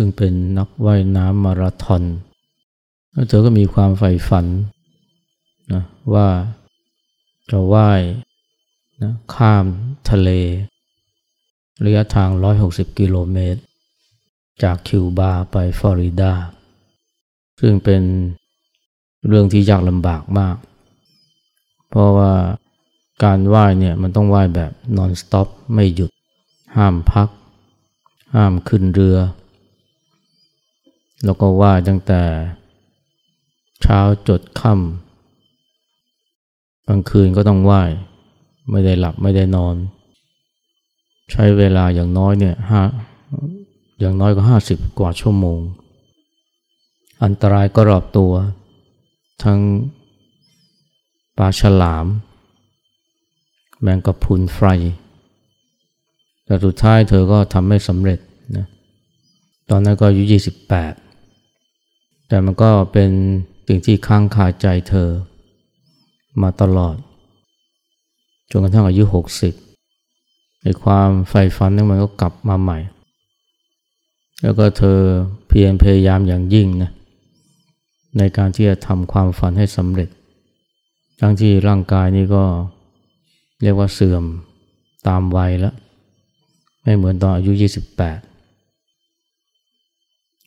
ซึ่งเป็นนักว่ายน้ำมาราธอนแล้วเธอก็มีความใฝ่ฝันนะว่าจะว่ายนะข้ามทะเล ระยะทาง 160 กิโลเมตร จากคิวบาไปฟลอริดา ซึ่งเป็นเรื่องที่ยากลำบากมาก เพราะว่าการว่ายเนี่ยมันต้องว่ายแบบนอนสต็อปไม่หยุด ห้ามพัก ห้ามขึ้นเรือ แล้วก็ว่าตั้งแต่เช้าจดค่ำกลางคืนก็ต้องว่ายไม่ได้หลับไม่ได้นอน ใช้เวลาอย่างน้อยเนี่ยห้าอย่างน้อยก็ห้าสิบกว่าชั่วโมง อันตรายก็รอบตัว ทั้งปลาฉลาม แมงกะพรุนไฟ แต่สุดท้ายเธอก็ทำไม่สำเร็จนะตอนนั้นก็อายุยี่สิบ แต่มันก็เป็นสิ่งที่ค้างคาใจเธอ มาตลอด จนกระทั่งอายุหกสิบในความใฝ่ฝันนั้นมันก็กลับมาใหม่ แล้วก็เธอเพียรพยายามอย่างยิ่งนะในการที่จะทำความฝันให้สำเร็จ ทั้งที่ร่างกายนี่ก็เรียกว่าเสื่อมตามวัยแล้ว ไม่เหมือนตอนอายุ 28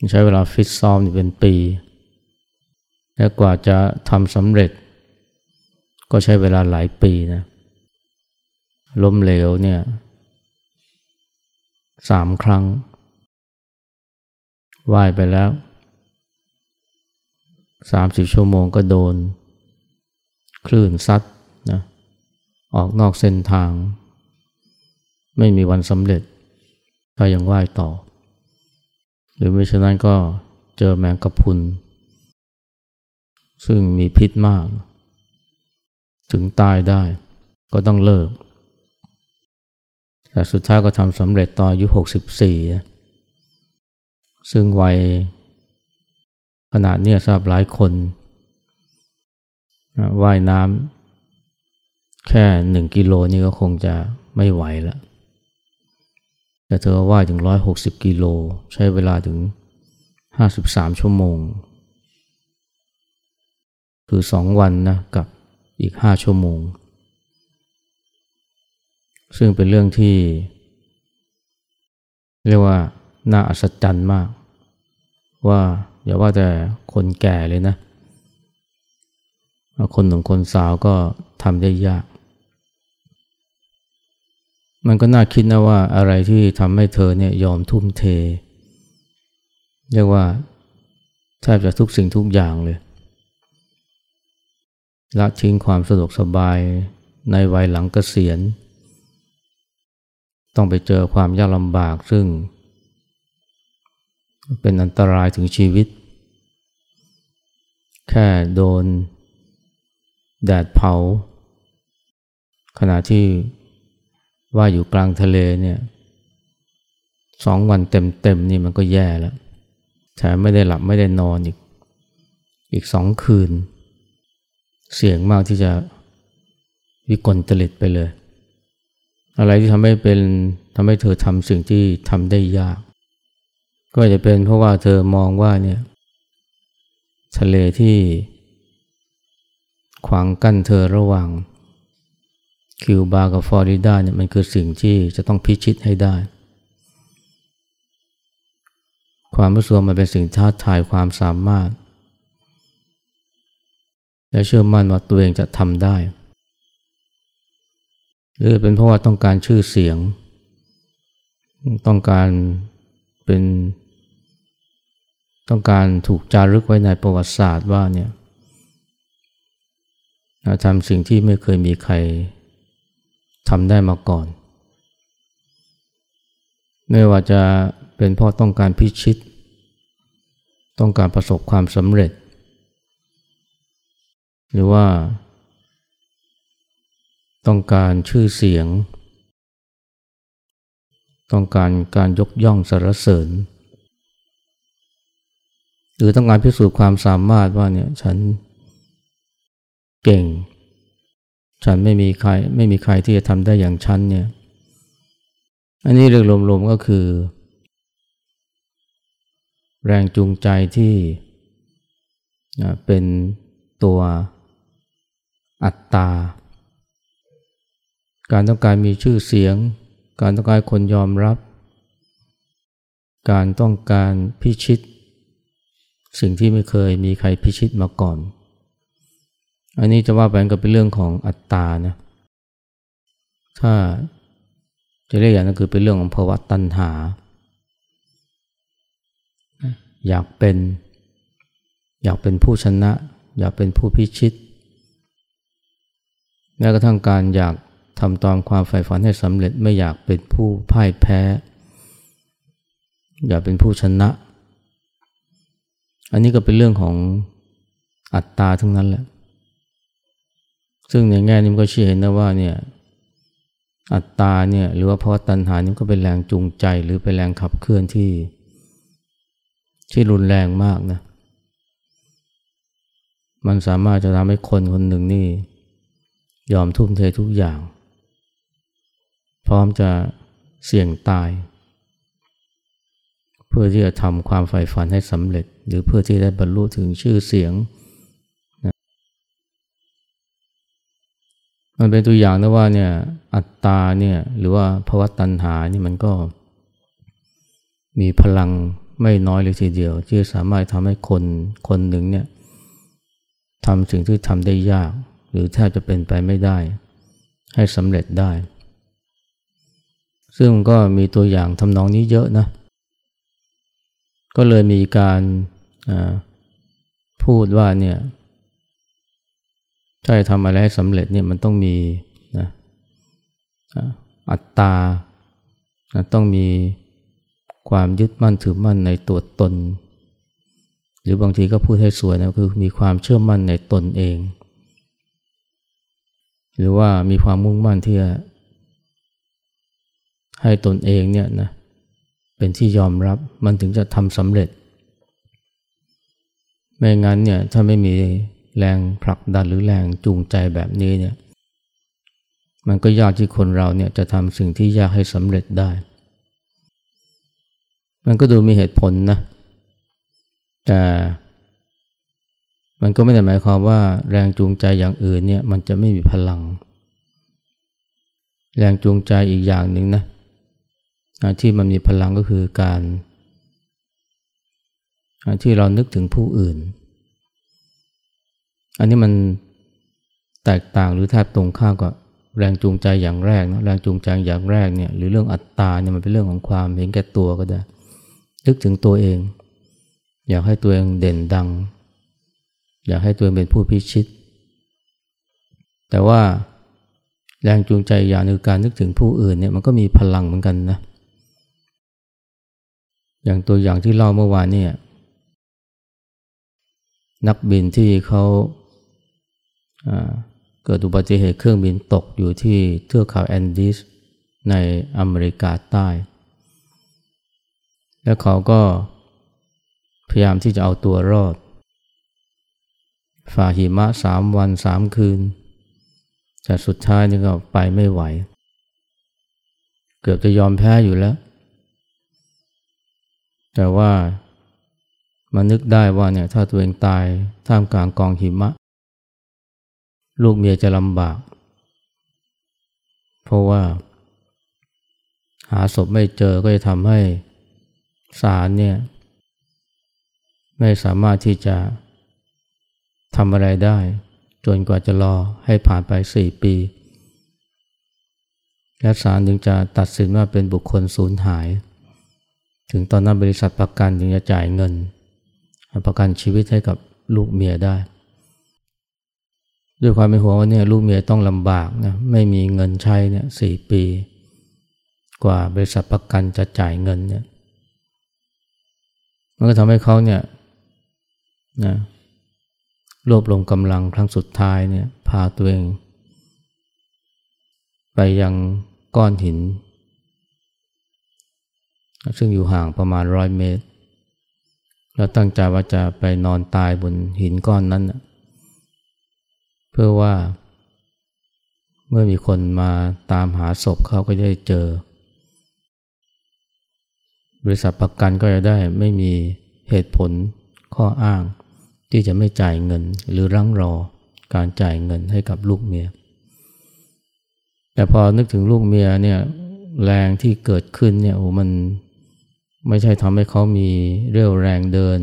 ใช้เวลาฟิตซ้อมเป็นปี และกว่าจะทำสำเร็จ ก็ใช้เวลาหลายปีนะล้มเหลวเนี่ยสามครั้งว่ายไปแล้วสามสิบชั่วโมงก็โดน คลื่นซัดนะออกนอกเส้นทาง ไม่มีวันสำเร็จก็ยังว่ายต่อ หรือไม่ฉะนั้นก็เจอแมงกะพุน ซึ่งมีพิษมาก ถึงตายได้ก็ต้องเลิก แต่สุดท้ายก็ทำสำเร็จตอนอายุ 64 ซึ่งวัยขนาดนี้ทราบหลายคนว่ายน้ำแค่หนึ่งกิโลนี่ก็คงจะไม่ไหวแล้ว แต่เธอว่ายถึง 160 กิโล ใช้เวลาถึง 53 ชั่วโมง คือสองวันนะกับอีก 5 ชั่วโมง ซึ่งเป็นเรื่องที่ เรียกว่า น่าอัศจรรย์มาก ว่าอย่าว่าแต่คนแก่เลยนะ คนหนุ่มคนสาวก็ทำได้ยาก มันก็น่าคิดนะว่าอะไรที่ทำให้เธอเนี่ยยอมทุ่มเท เรียกว่าแทบจะทุกสิ่งทุกอย่างเลย ละทิ้งความสะดวกสบายในวัยหลังเกษียณ ต้องไปเจอความยากลำบากซึ่ง เป็นอันตรายถึงชีวิต แค่โดน แดดเผา ขณะที่ ว่าอยู่กลางทะเลเนี่ยสองวันเต็มๆนี่มันก็แย่แล้วแถมไม่ได้หลับไม่ได้นอนอีก อีกสองคืน เสี่ยงมากที่จะวิกลจริตไปเลย อะไรที่ทำให้เป็นทำให้เธอทำสิ่งที่ทำได้ยาก ก็จะเป็นเพราะว่าเธอมองว่าเนี่ยทะเลที่ขวางกั้นเธอระหว่าง คิวบากับฟลอริดาเนี่ยมันคือสิ่งที่จะต้องพิชิตให้ได้ ความรู้สึกมันเป็นสิ่งท้าทายความสามารถ และเชื่อมั่นว่าตัวเองจะทำได้ หรือเป็นเพราะว่าต้องการชื่อเสียง ต้องการเป็นต้องการถูกจารึกไว้ในประวัติศาสตร์ว่าเนี่ยทำสิ่งที่ไม่เคยมีใคร ทำได้มาก่อน ไม่ว่าจะเป็นพราะต้องการพิชิต ต้องการประสบความสำเร็จ หรือว่า ต้องการชื่อเสียง ต้องการการยกย่องสรรเสริญ หรือต้องการพิสูจน์ความสามารถว่าเนี่ยฉันเก่ง ฉันไม่มีใครไม่มีใครที่จะทำได้อย่างฉันเนี่ย อันนี้เรื่องรวมๆก็คือ แรงจูงใจที่เป็นตัวอัตตา การต้องการมีชื่อเสียง การต้องการคนยอมรับ การต้องการพิชิต สิ่งที่ไม่เคยมีใครพิชิตมาก่อน อันนี้จะว่าไปก็เป็นเรื่องของอัตตานะ ถ้าจะเรียกอย่างนั้นคือเป็นเรื่องของภาวะตัณหา อยากเป็น อยากเป็นผู้ชนะ อยากเป็นผู้พิชิต แม้กระทั่งการอยากทำตามความใฝ่ฝันให้สำเร็จไม่อยากเป็นผู้พ่ายแพ้ อยากเป็นผู้ชนะ อันนี้ก็เป็นเรื่องของอัตตาทั้งนั้นแหละ ซึ่งในแง่นี้ก็ชี้เห็นนะว่าเนี่ยอัตตาเนี่ยหรือว่าภาวะตัณหานี่ก็เป็นแรงจูงใจหรือเป็นแรงขับเคลื่อนที่ ที่รุนแรงมากนะ มันสามารถจะทำให้คนคนหนึ่งนี่ ยอมทุ่มเททุกอย่าง พร้อมจะเสี่ยงตาย เพื่อที่จะทำความใฝ่ฝันให้สำเร็จ หรือเพื่อที่ได้บรรลุถึงชื่อเสียง มันเป็นตัวอย่างนะว่าเนี่ยอัตตาเนี่ยหรือว่าภาวะตัณหานี่มันก็มีพลังไม่น้อยเลยทีเดียว ที่สามารถทำให้คนคนหนึ่งเนี่ยทำสิ่งที่ทำได้ยาก หรือแทบจะเป็นไปไม่ได้ ให้สำเร็จได้ ซึ่งก็มีตัวอย่างทำนองนี้เยอะนะ ก็เลยมีการพูดว่าเนี่ย ถ้าจะทำอะไรให้สำเร็จเนี่ยมันต้องมีนะอัตตานะต้องมีความยึดมั่นถือมั่นในตัวตน หรือบางทีก็พูดให้สวยนะคือมีความเชื่อมั่นในตนเอง หรือว่ามีความมุ่งมั่นที่จะให้ตนเองเนี่ยนะเป็นที่ยอมรับมันถึงจะทำสำเร็จ ไม่งั้นเนี่ยถ้าไม่มี แรงผลักดันหรือแรงจูงใจแบบนี้เนี่ยมันก็ยากที่คนเราเนี่ยจะทำสิ่งที่ยากให้สำเร็จได้ มันก็ดูมีเหตุผลนะ แต่มันก็ไม่ได้หมายความว่าแรงจูงใจอย่างอื่นเนี่ยมันจะไม่มีพลัง แรงจูงใจอีกอย่างหนึ่งนะที่มันมีพลังก็คือการที่เรานึกถึงผู้อื่น อันนี้มันแตกต่างหรือแทบตรงข้ามกับแรงจูงใจอย่างแรกนะแรงจูงใจอย่างแรกเนี่ยหรือเรื่องอัตตาเนี่ยมันเป็นเรื่องของความเห็นแก่ตัวก็ได้นึกถึงตัวเอง อยากให้ตัวเองเด่นดัง อยากให้ตัวเองเป็นผู้พิชิต แต่ว่าแรงจูงใจอย่างนึงการนึกถึงผู้อื่นเนี่ยมันก็มีพลังเหมือนกันนะอย่างตัวอย่างที่เล่าเมื่อวานเนี่ยนักบินที่เขา เกิดอุบัติเหตุเครื่องบินตกอยู่ที่เทือกเขาแอนดีสในอเมริกาใต้ แล้วเขาก็พยายามที่จะเอาตัวรอด ฝ่าหิมะสามวันสามคืน แต่สุดท้ายนี่ก็ไปไม่ไหว เกือบจะยอมแพ้อยู่แล้ว แต่ว่ามานึกได้ว่าเนี่ยถ้าตัวเองตายท่ามกลางกองหิมะ ลูกเมียจะลำบาก เพราะว่า หาศพไม่เจอก็จะทำให้ศาลเนี่ย ไม่สามารถที่จะทำอะไรได้ จนกว่าจะรอให้ผ่านไปสี่ปี และศาลถึงจะตัดสินว่าเป็นบุคคลสูญหาย ถึงตอนนั้นบริษัทประกันถึงจะจ่ายเงิน ประกันชีวิตให้กับลูกเมียได้ ด้วยความเป็นห่วงว่าเนี่ยลูกเมียต้องลำบากนะไม่มีเงินใช้เนี่ยสี่ปี กว่าบริษัทประกันจะจ่ายเงินเนี่ยมันก็ทำให้เขาเนี่ยนะรวบรวมกำลังครั้งสุดท้ายเนี่ยพาตัวเอง ไปยังก้อนหิน ซึ่งอยู่ห่างประมาณร้อยเมตร แล้วตั้งใจว่าจะไปนอนตายบนหินก้อนนั้นนะ เพื่อว่า เมื่อมีคนมาตามหาศพเขาก็จะได้เจอ บริษัทประกันก็จะได้ไม่มีเหตุผลข้ออ้าง ที่จะไม่จ่ายเงินหรือรั้งรอการจ่ายเงินให้กับลูกเมีย แต่พอนึกถึงลูกเมียเนี่ยแรงที่เกิดขึ้นเนี่ยโอ้มันไม่ใช่ทำให้เขามีเรี่ยวแรงเดิน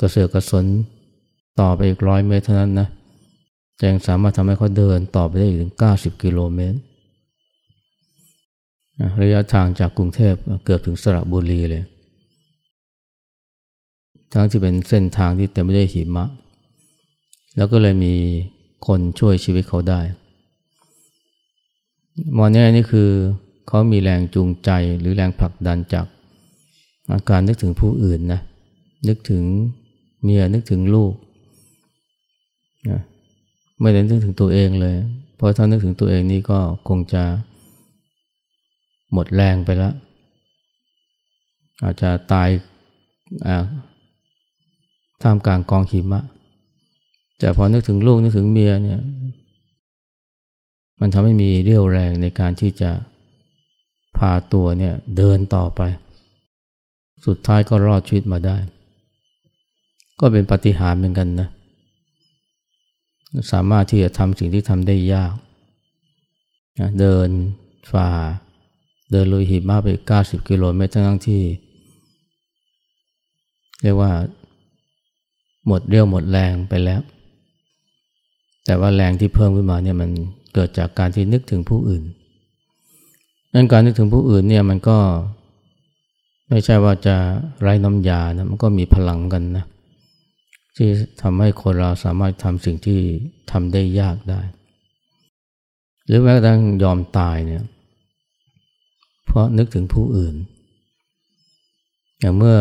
กระเสือกกระสนต่อไปอีกร้อยเมตรเท่านั้นนะ แจงสามารถทำให้เขาเดินต่อไปได้ถึง 90 กิโลเมตรระยะทางจากกรุงเทพเกือบถึงสระบุรีเลย ทั้งที่เป็นเส้นทางที่เต็มไปด้วยหิมะ แล้วก็เลยมีคนช่วยชีวิตเขาได้มอนนี่นี่คือเขามีแรงจูงใจหรือแรงผลักดันจากอาการนึกถึงผู้อื่นนะ นึกถึงเมียนึกถึงลูกนะ ไม่ได้นึกถึงตัวเองเลย เพราะถ้านึกถึงตัวเองนี่ก็คงจะหมดแรงไปแล้ว อาจจะตายท่ามกลางกองหิมะ แต่พอนึกถึงลูกนึกถึงเมียเนี่ย มันทำให้มีเรี่ยวแรงในการที่จะพาตัวเนี่ยเดินต่อไป สุดท้ายก็รอดชีวิตมาได้ ก็เป็นปฏิหารเหมือนกันนะ สามารถที่จะทำสิ่งที่ทำได้ยากนะเดินฝ่า เดินลุยหิมะไป 90 กิโลเมตรทั้งที่ เรียกว่า หมดเรี่ยวหมดแรงไปแล้ว แต่ว่าแรงที่เพิ่มขึ้นมาเนี่ยมันเกิดจากการที่นึกถึงผู้อื่นนั้นการนึกถึงผู้อื่นเนี่ยมันก็ ไม่ใช่ว่าจะไร้น้ำยานะมันก็มีพลังกันนะ ที่ทำให้คนเราสามารถทำสิ่งที่ทำได้ยากได้ หรือแม้กระทั่งยอมตายเนี่ยเพราะนึกถึงผู้อื่น อย่างเมื่อ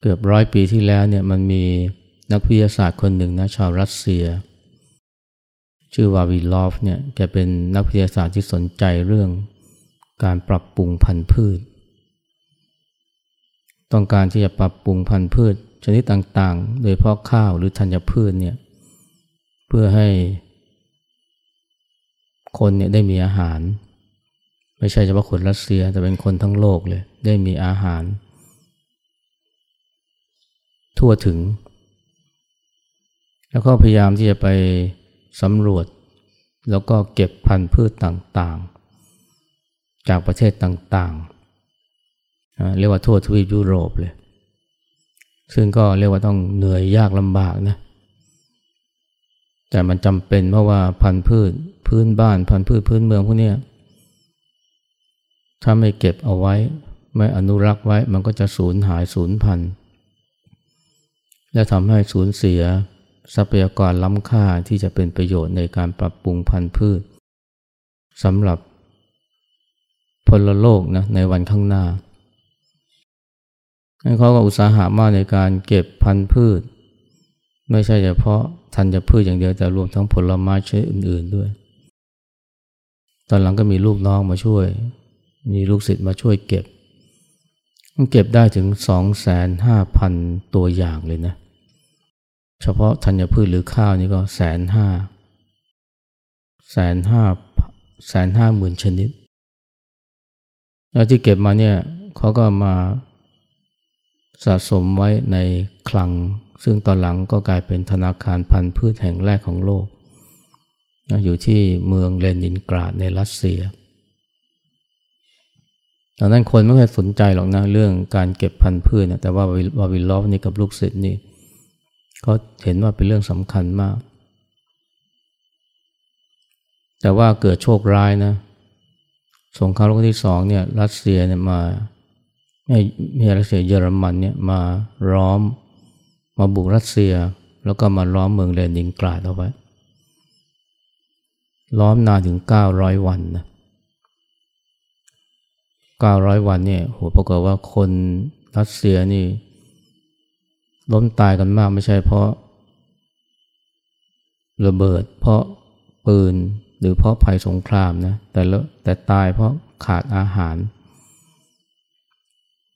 เกือบร้อยปีที่แล้วเนี่ยมันมีนักวิทยาศาสตร์คนหนึ่งนะชาวรัสเซีย ชื่อวาวิลอฟเนี่ยแกเป็นนักวิทยาศาสตร์ที่สนใจเรื่องการปรับปรุงพันธุ์พืช ต้องการที่จะปรับปรุงพันธุ์พืช ชนิดต่างๆ โดยเพาะข้าวหรือธัญพืชเนี่ยเพื่อให้คนเนี่ยได้มีอาหาร ไม่ใช่เฉพาะคนรัสเซียแต่เป็นคนทั้งโลกเลยได้มีอาหาร ทั่วถึง แล้วก็พยายามที่จะไปสำรวจ แล้วก็เก็บพันธุ์พืชต่างๆ จากประเทศต่างๆ เรียกว่าทั่วทวีปยุโรปเลย ซึ่งก็เรียกว่าต้องเหนื่อยยากลำบากนะ แต่มันจำเป็นเพราะว่าพันธุ์พืชพื้นบ้านพันธุ์พืชพื้นเมืองพวกนี้ถ้าไม่เก็บเอาไว้ ไม่อนุรักษ์ไว้มันก็จะสูญหายสูญพันธุ์และทำให้สูญเสียทรัพยากรล้ำค่าที่จะเป็นประโยชน์ในการปรับปรุงพันธุ์พืชสำหรับพลโลกนะในวันข้างหน้า เขาก็อุตสาหะมากในการเก็บพันธุ์พืช ไม่ใช่เฉพาะธัญพืชอย่างเดียวแต่รวมทั้งผลไม้ชนิดอื่น ๆด้วย ตอนหลังก็มีลูกน้องมาช่วย มีลูกศิษย์มาช่วยเก็บ เก็บได้ถึงสองแสนห้าพันตัวอย่างเลยนะ เฉพาะธัญพืชหรือข้าวนี่ก็แสนห้าแสนห้าแสนห้าหมื่นชนิด แล้วที่เก็บมาเนี่ยเขาก็มา สะสมไว้ในคลัง ซึ่งตอนหลังก็กลายเป็นธนาคารพันธุ์พืชแห่งแรกของโลก อยู่ที่เมืองเลนินกราดในรัสเซียตอนนั้นคนไม่เคยสนใจหรอกนะเรื่องการเก็บพันธุ์พืชนะแต่ว่าวาวิลลอฟนี่กับลูกศิษย์นี่เขาเห็นว่าเป็นเรื่องสำคัญมาก แต่ว่าเกิดโชคร้ายนะสงครามโลกที่สองเนี่ยรัสเซียเนี่ยมา ม่ไม่รัสเซียเยอรมันเนี่ยมาร้อมมาบุกรัสเซีย แล้วก็มาล้อมเมืองเลนินกราดเอาไว้ล้อมนานถึงเก้าร้อยวันนะเก้าร้อยวันเนี่ยโหปรากฏว่าคนรัสเซียนี่ ล้มตายกันมากไม่ใช่เพราะ ระเบิด เพราะปืนหรือเพราะภัยสงครามนะแต่ละแต่ตายเพราะขาดอาหาร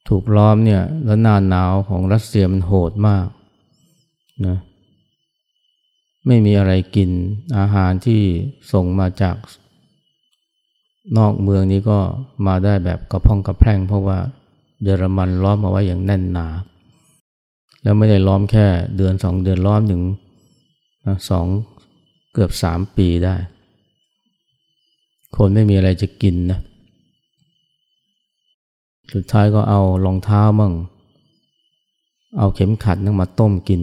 ถูกล้อมเนี่ยแล้วหน้าหนาวของรัสเซียมันโหดมากนะไม่มีอะไรกินอาหารที่ส่งมาจากนอกเมืองนี้ก็มาได้แบบกระพองกระแพร่ง เพราะว่าเยอรมันล้อมเอาไว้อย่างแน่นหนา แล้วไม่ได้ล้อมแค่เดือนสองเดือนล้อมถึงสองเกือบสามปีได้ คนไม่มีอะไรจะกินนะ สุดท้ายก็เอารองเท้ามั่ง เอาเข็มขัดนั่งมาต้มกิน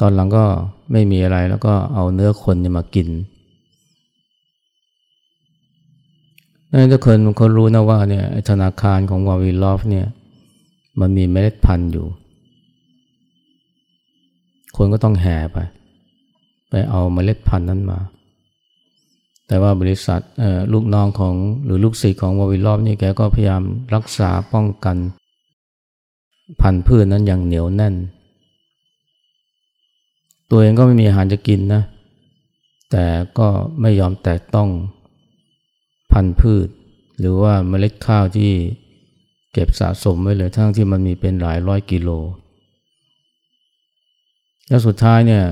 ตอนหลังก็ไม่มีอะไรแล้วก็เอาเนื้อคนนี่มากินนั่นทุกคนคนรู้นะว่าเนี่ยธนาคารของวาวิลอฟเนี่ยมันมีเมล็ดพันธุ์อยู่ คนก็ต้องแห่ไป ไปเอาเมล็ดพันธุ์นั้นมา แต่ว่าบริษัทลูกน้องของหรือลูกศิษย์ของวาวิลอฟนี่แกก็พยายามรักษาป้องกัน พันธุ์พืชนนั้นอย่างเหนียวแน่น ตัวเองก็ไม่มีอาหารจะกินนะ แต่ก็ไม่ยอมแตะต้องพันธุ์พืช หรือว่าเมล็ดข้าวที่เก็บสะสมไว้เลยทั้งที่มันมีเป็นหลายร้อยกิโล แล้วสุดท้ายเนี่ย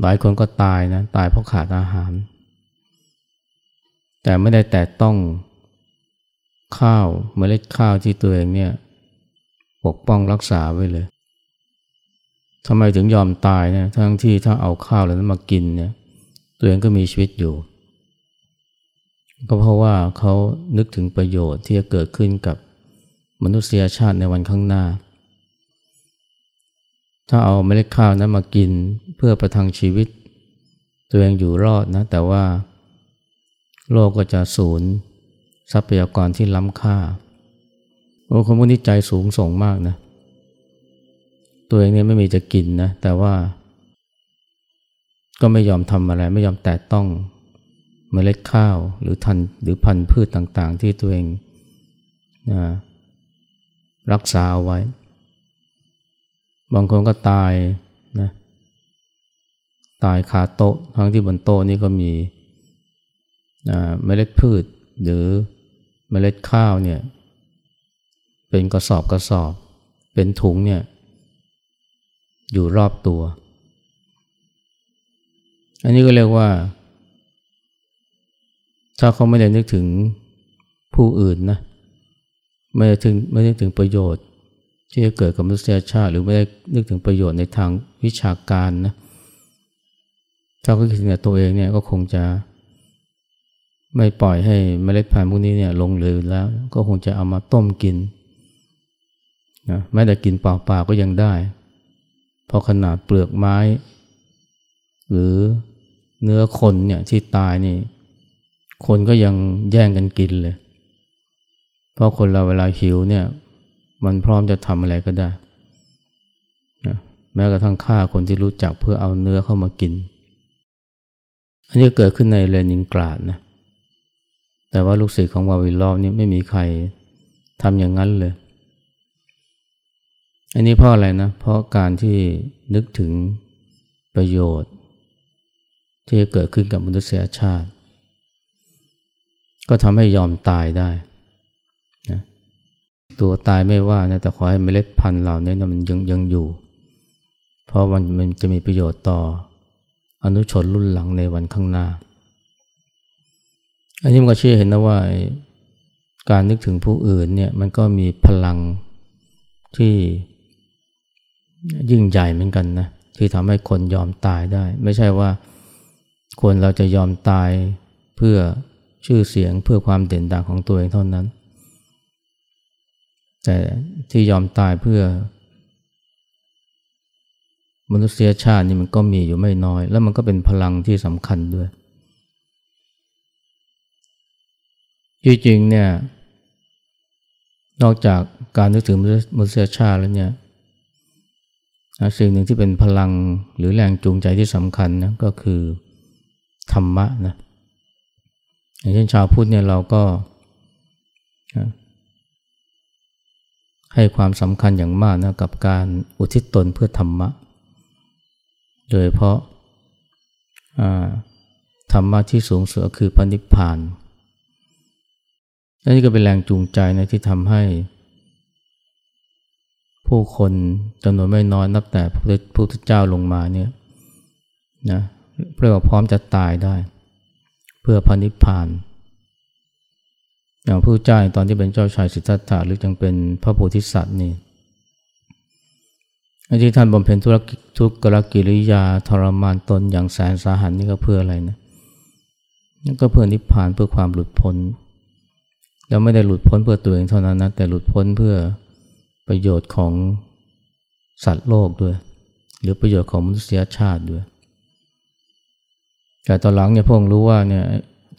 หลายคนก็ตายนะตายเพราะขาดอาหาร แต่ไม่ได้แตะต้องข้าวเมล็ดข้าวที่ตัวเองเนี่ยปกป้องรักษาไว้เลยทำไมถึงยอมตายเนี่ยทั้งที่ถ้าเอาข้าวแล้วนั้นมากินเนี่ยตัวเองก็มีชีวิตอยู่ ก็เพราะว่าเขานึกถึงประโยชน์ที่จะเกิดขึ้นกับมนุษยชาติในวันข้างหน้า ถ้าเอาเมล็ดข้าวนั้นมากินเพื่อประทังชีวิต ตัวเองอยู่รอดนะ แต่ว่า โลกก็จะสูญทรัพยากรที่ล้ำค่า โอ้คนพวกนี้ใจสูงส่งมากนะ ตัวเองเนี่ยไม่มีจะกินนะ แต่ว่า ก็ไม่ยอมทำอะไร ไม่ยอมแตะต้องเมล็ดข้าวหรือทันหรือพันธุ์พืชต่างๆ ที่ตัวเองนะรักษาเอาไว้ บางคนก็ตายนะตายคาโต๊ะทั้งที่บนโต๊ะนี่ก็มีเมล็ดพืช หรือเมล็ดข้าวเนี่ยเป็นกระสอบกระสอบ เป็นถุงเนี่ยอยู่รอบตัว อันนี้ก็เรียกว่า ถ้าเขาไม่ได้นึกถึงผู้อื่นนะไม่ได้ถึงไม่ได้ถึงประโยชน์ ที่จะเกิดกับมนุษยชาติ หรือไม่ได้นึกถึงประโยชน์ในทางวิชาการนะถ้าเขาคิดถึงตัวเองเนี่ยก็คงจะ ไม่ปล่อยให้เมล็ดพันธุ์พวกนี้เนี่ยลงเหลือแล้ว ก็คงจะเอามาต้มกินนะแม้แต่กินเปล่าๆก็ยังได้ เพราะขนาดเปลือกไม้ หรือเนื้อคนเนี่ยที่ตายนี่ คนก็ยังแย่งกันกินเลย เพราะคนเราเวลาหิวเนี่ย มันพร้อมจะทำอะไรก็ได้นะแม้กระทั่งฆ่าคนที่รู้จักเพื่อเอาเนื้อเข้ามากิน อันนี้เกิดขึ้นในเลนินกราดนะ แต่ว่าลูกศิษย์ของวาวิลอฟนี่ไม่มีใครทำอย่างนั้นเลย อันนี้เพราะอะไรนะ เพราะการที่นึกถึงประโยชน์ ที่จะเกิดขึ้นกับมนุษยชาติ ก็ทำให้ยอมตายได้ ตัวตายไม่ว่านะแต่ขอให้เมล็ดพันธุ์เหล่านี้นะมันยังยังอยู่ เพราะมันมันจะมีประโยชน์ต่อ อนุชนรุ่นหลังในวันข้างหน้า อันนี้มันก็เชื่อเห็นนะว่าการนึกถึงผู้อื่นเนี่ยมันก็มีพลังที่ยิ่งใหญ่เหมือนกันนะที่ทำให้คนยอมตายได้ ไม่ใช่ว่าคนเราจะยอมตายเพื่อชื่อเสียงเพื่อความเด่นดังของตัวเองเท่านั้น แต่ที่ยอมตายเพื่อ มนุษยชาตินี่มันก็มีอยู่ไม่น้อย แล้วมันก็เป็นพลังที่สำคัญด้วยจริงๆเนี่ย นอกจากการนึกถึงมนุษยชาติแล้วเนี่ยสิ่งหนึ่งที่เป็นพลังหรือแรงจูงใจที่สำคัญนะก็คือธรรมะนะอย่างเช่นชาวพุทธเนี่ยเราก็ ให้ความสำคัญอย่างมากนะกับการอุทิศตนเพื่อธรรมะ โดยเพราะธรรมะที่สูงสุดคือพระนิพพานนี่ก็เป็นแรงจูงใจนะที่ทำให้ ผู้คนจำนวนไม่น้อยนับแต่พระพุทธเจ้าลงมาเนี่ยนะเรียกว่าพร้อมจะตายได้ เพื่อพระนิพพาน อย่างผู้เจ้าตอนที่เป็นเจ้าชายสิทธัตถะหรือยังเป็นพระโพธิสัตว์นี่ที่ท่านบำเพ็ญธุรกิจทุกรกิริยาทรมานตนอย่างแสนสาหัสนี่ก็เพื่ออะไรนะนี่นก็เพื่อนิพพานเพื่อความหลุดพ้น แล้วไม่ได้หลุดพ้นเพื่อตัวเองเท่านั้นนะแต่หลุดพ้นเพื่อประโยชน์ของสัตว์โลกด้วย หรือประโยชน์ของมนุษยชาติด้วย แต่ตอนหลังเนี่ยพวกรู้ว่าเนี่ย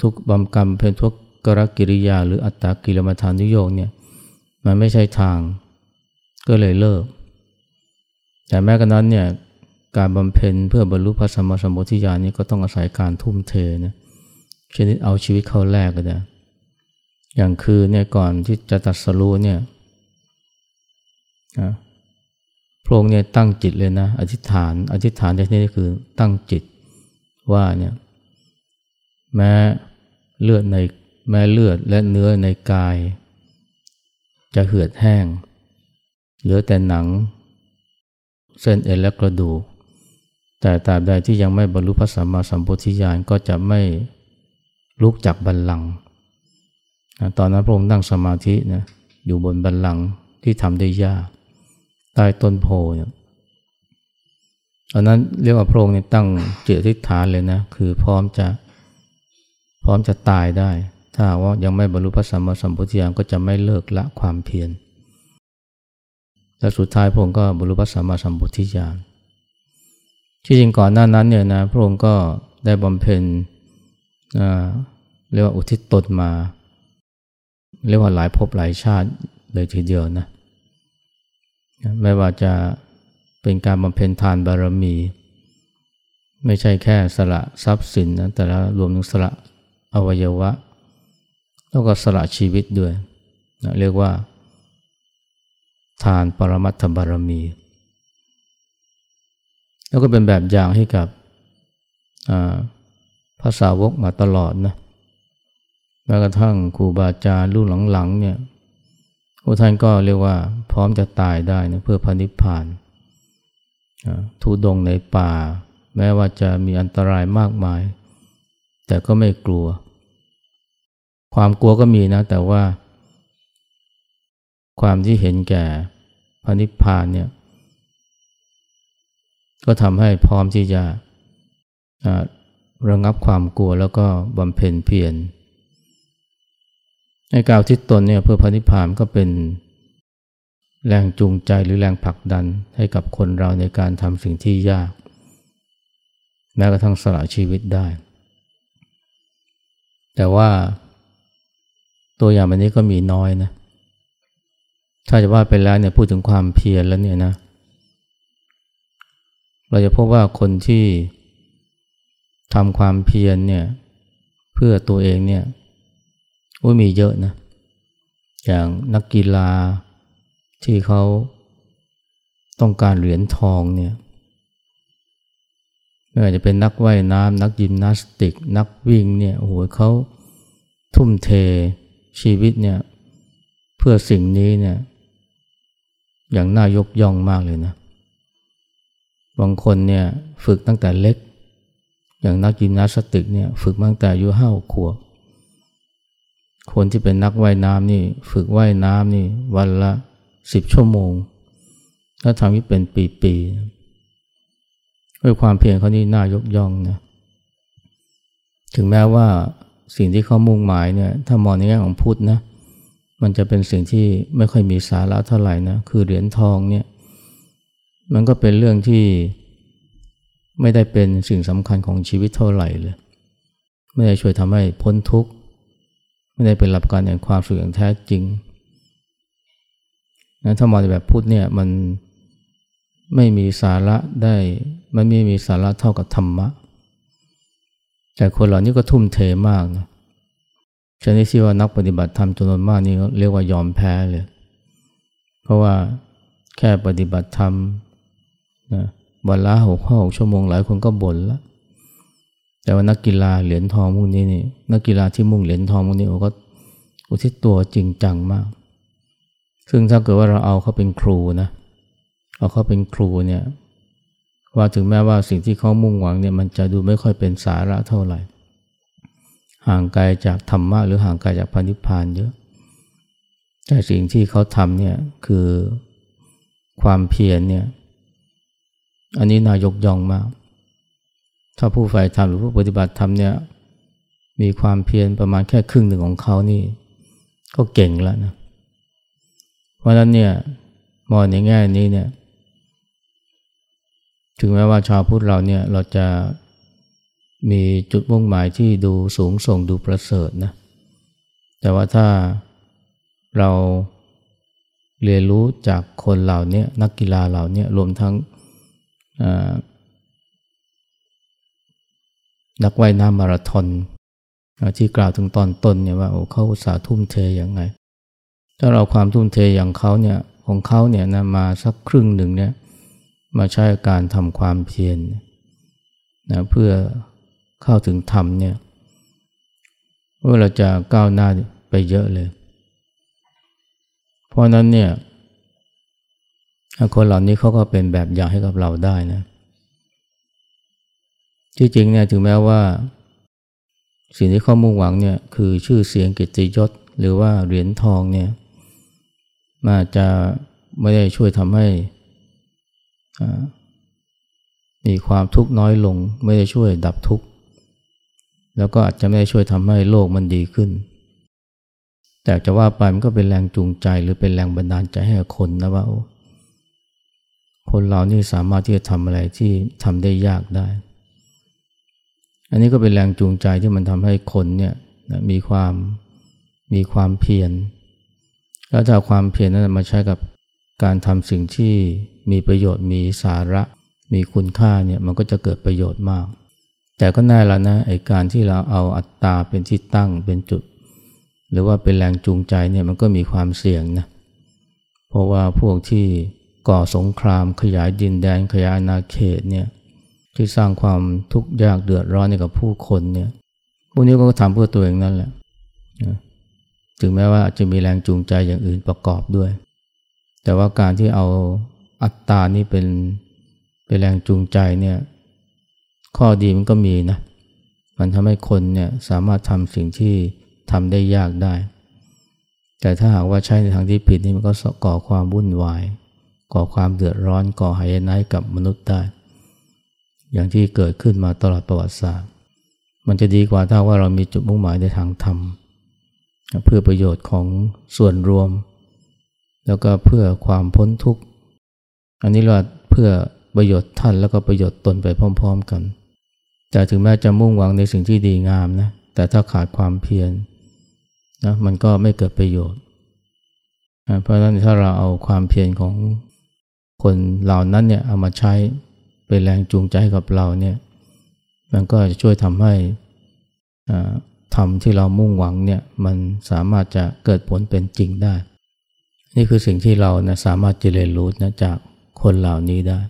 ทุกบำกรรมเป็นทุก กรกิริยาหรืออัตตากิลมัฐานุโยกเนี่ยมันไม่ใช่ทางก็เลยเลิก แต่แม้กระนั้นเนี่ยการบำเพ็ญเพื่อบรรลุพระสัมมาสัมพุทธญาณนี่ก็ต้องอาศัยการทุ่มเทนะชนิดเอาชีวิตเข้าแลกก็ได้อย่างคือเนี่ยก่อนที่จะตัดสรู้เนี่ยพระองค์เนี่ยตั้งจิตเลยนะ อธิษฐาน อธิษฐานในที่นี้คือตั้งจิตว่าเนี่ยแม้เลือดใน แม้เลือดและเนื้อในกาย จะเหือดแห้ง เหลือแต่หนัง เส้นเอ็นและกระดูก แต่ตราบใดที่ยังไม่บรรลุพระสัมมาสัมพุทธิญาณก็จะไม่ลุกจากบัลลังก์ตอนนั้นพระองค์นั่งสมาธินะอยู่บนบัลลังก์ที่ทำได้ยากใต้ต้นโพเนี่ยตอนนั้นเรียกว่าพระองค์เนี่ยตั้งเจตทิฏฐานเลยนะ คือพร้อมจะพร้อมจะตายได้ ถ้าว่ายังไม่บรรลุพระสัมมาสัมพุทธญาณก็จะไม่เลิกละความเพียรและสุดท้ายพระองค์ก็บรรลุพระสัมมาสัมพุทธญาณที่จริงก่อนหน้านั้นเนี่ยนะพระองค์ก็ได้บำเพ็ญเรียกว่าอุทิศตนมา เรียกว่าหลายภพหลายชาติเลยทีเดียวนะไม่ว่าจะเป็นการบำเพ็ญทานบารมี ไม่ใช่แค่สละทรัพย์สินนะแต่ละรวมถึงสละอวัยวะ แล้วก็สละชีวิตด้วยนะเรียกว่า ทานปรมัตถบารมี แล้วก็เป็นแบบอย่างให้กับภาษาวกมาตลอดนะแม้กระทั่งครูบาอาจารย์รุ่นหลังๆเนี่ยพวกท่านก็เรียกว่าพร้อมจะตายได้นะเพื่อพันิพพานทุดงในป่า แม้ว่าจะมีอันตรายมากมาย แต่ก็ไม่กลัว ความกลัวก็มีนะ แต่ว่า ความที่เห็นแก่พันิพพานเนี่ย ก็ทำให้พร้อมที่จะระงับความกลัวแล้วก็บำเพ็ญเพียรในกาวทิศตนเนี่ยเพื่อพระนิพพานก็เป็นแรงจูงใจหรือแรงผลักดันให้กับคนเราในการทำสิ่งที่ยาก แม้กระทั่งสละชีวิตได้ แต่ว่า ตัวอย่างแบบนี้ก็มีน้อยนะ ถ้าจะว่าไปแล้วเนี่ยพูดถึงความเพียรแล้วเนี่ยนะ เราจะพบว่าคนที่ทำความเพียรเนี่ยเพื่อตัวเองเนี่ยว่ามีเยอะนะ อย่างนักกีฬาที่เขาต้องการเหรียญทองเนี่ยไม่ว่าจะเป็นนักว่ายน้ำนักยิมนาสติก นักวิ่งเนี่ยโอ้โหเขาทุ่มเท ชีวิตเนี่ยเพื่อสิ่งนี้เนี่ยอย่างน่ายกย่องมากเลยนะบางคนเนี่ยฝึกตั้งแต่เล็ก อย่างนักยิมนาสติกเนี่ยฝึกตั้งแต่อายุห้าขวบคนที่เป็นนักว่ายน้ำนี่ฝึกว่ายน้ำนี่วันละสิบชั่วโมง ถ้าทำให้เป็นปีๆด้วยความเพียรเขานี่น่ายกย่องนะถึงแม้ว่า สิ่งที่เขามุ่งหมายเนี่ยถ้ามองในแง่ของพุทธนะมันจะเป็นสิ่งที่ไม่ค่อยมีสาระเท่าไหร่นะคือเหรียญทองเนี่ยมันก็เป็นเรื่องที่ไม่ได้เป็นสิ่งสำคัญของชีวิตเท่าไหร่เลยไม่ได้ช่วยทำให้พ้นทุกข์ไม่ได้เป็นหลักการแห่งความสุขอย่างแท้จริงนะถ้ามองแบบพุทธเนี่ยมันไม่มีสาระได้มันไม่มีสาระเท่ากับธรรมะ แต่คนเหล่านี้ก็ทุ่มเทมากนะชนิดที่ว่านักปฏิบัติธรรมจำนวนมากนี่เรียกว่ายอมแพ้เลย เพราะว่าแค่ปฏิบัติธรรมนะวันละหกข้อหกชั่วโมงหลายคนก็บ่นล้วแต่ว่านักกีฬาเหรียญทองพวกนี้นี่นักกีฬาที่มุ่งเหรียญทองพวกนี้เขาก็อุทิศตัวจริงจังมาก ซึ่งถ้าเกิดว่าเราเอาเขาเป็นครูนะเอาเขาเป็นครูเนี่ย ว่าถึงแม้ว่าสิ่งที่เขามุ่งหวังเนี่ยมันจะดูไม่ค่อยเป็นสาระเท่าไหร่ ห่างไกลจากธรรมะหรือห่างไกลจากพันิพพานเยอะ แต่สิ่งที่เขาทำเนี่ยคือความเพียรเนี่ย อันนี้นายกย่องมาก ถ้าผู้ใฝ่ธรรมหรือผู้ปฏิบัติธรรมเนี่ยมีความเพียรประมาณแค่ครึ่งหนึ่งของเขานี่ก็เก่งแล้วนะ เพราะนั้นเนี่ยมองในแง่นี้เนี่ย ถึงแม้ว่าชาวพุทธเราเนี่ยเราจะมีจุดมุ่งหมายที่ดูสูงส่งดูประเสริฐนะแต่ว่าถ้าเราเรียนรู้จากคนเหล่านี้นักกีฬาเหล่านี้รวมทั้งนักว่ายน้ำมาราธอนที่กล่าวถึงตอนต้นเนี่ยว่าโอ้เขาสาทุ่มเทอย่างไง ถ้าเราความทุ่มเทอย่างเขาเนี่ยของเขาเนี่ยนะมาสักครึ่งหนึ่งเนี่ย มาใช้การทำความเพียรนะเพื่อเข้าถึงธรรมเนี่ยว่าเราจะก้าวหน้าไปเยอะเลย เพราะนั้นเนี่ยคนเหล่านี้เขาก็เป็นแบบอย่างให้กับเราได้นะที่จริงเนี่ยถึงแม้ว่า สิ่งที่เขามุ่งหวังเนี่ยคือชื่อเสียงกิตติยศ หรือว่าเหรียญทองเนี่ยมาจะไม่ได้ช่วยทำให้ มีความทุกข์น้อยลงไม่ได้ช่วยดับทุกข์ แล้วก็อาจจะไม่ได้ช่วยทำให้โลกมันดีขึ้น แต่จะว่าไปมันก็เป็นแรงจูงใจหรือเป็นแรงบันดาลใจให้คนนะว่าคนเรานี่สามารถที่จะทำอะไรที่ทำได้ยากได้ อันนี้ก็เป็นแรงจูงใจที่มันทำให้คนเนี่ยมีความมีความเพียรแล้วถ้าความเพียรนั้นมาใช้กับการทำสิ่งที่ มีประโยชน์มีสาระ มีคุณค่าเนี่ยมันก็จะเกิดประโยชน์มาก แต่ก็แน่แล้วนะไอการที่เราเอาอัตตาเป็นที่ตั้งเป็นจุด หรือว่าเป็นแรงจูงใจเนี่ยมันก็มีความเสี่ยงนะเพราะว่าพวกที่ก่อสงครามขยายดินแดนขยายอาณาเขตเนี่ยที่สร้างความทุกข์ยากเดือดร้อนให้กับผู้คนเนี่ยพวกนี้ก็ทำเพื่อตัวเองนั่นแหละถึงแม้ว่าจะมีแรงจูงใจอย่างอื่นประกอบด้วย แต่ว่าการที่เอา อัตตานี่เป็นเป็นแรงจูงใจเนี่ยข้อดีมันก็มีนะ มันทำให้คนเนี่ยสามารถทำสิ่งที่ทำได้ยากได้ แต่ถ้าหากว่าใช้ในทางที่ผิดนี่มันก็ก่อความวุ่นวาย ก่อความเดือดร้อน ก่อหายนะกับมนุษย์ได้ อย่างที่เกิดขึ้นมาตลอดประวัติศาสตร์ มันจะดีกว่าถ้าว่าเรามีจุดมุ่งหมายในทางธรรม เพื่อประโยชน์ของส่วนรวม แล้วก็เพื่อความพ้นทุกข์ อันนี้เราเพื่อประโยชน์ท่านแล้วก็ประโยชน์ตนไปพร้อม ๆกัน แต่ถึงแม้จะมุ่งหวังในสิ่งที่ดีงามนะ แต่ถ้าขาดความเพียรนะมันก็ไม่เกิดประโยชน์ เพราะฉะนั้นถ้าเราเอาความเพียรของคนเหล่านั้นเนี่ยเอามาใช้เป็นแรงจูงใจกับเราเนี่ย มันก็จะช่วยทำให้ทำที่เรามุ่งหวังเนี่ยมันสามารถจะเกิดผลเป็นจริงได้ นี่คือสิ่งที่เรานะสามารถจะเรียนรู้นะจาก คนเหล่านี้ได้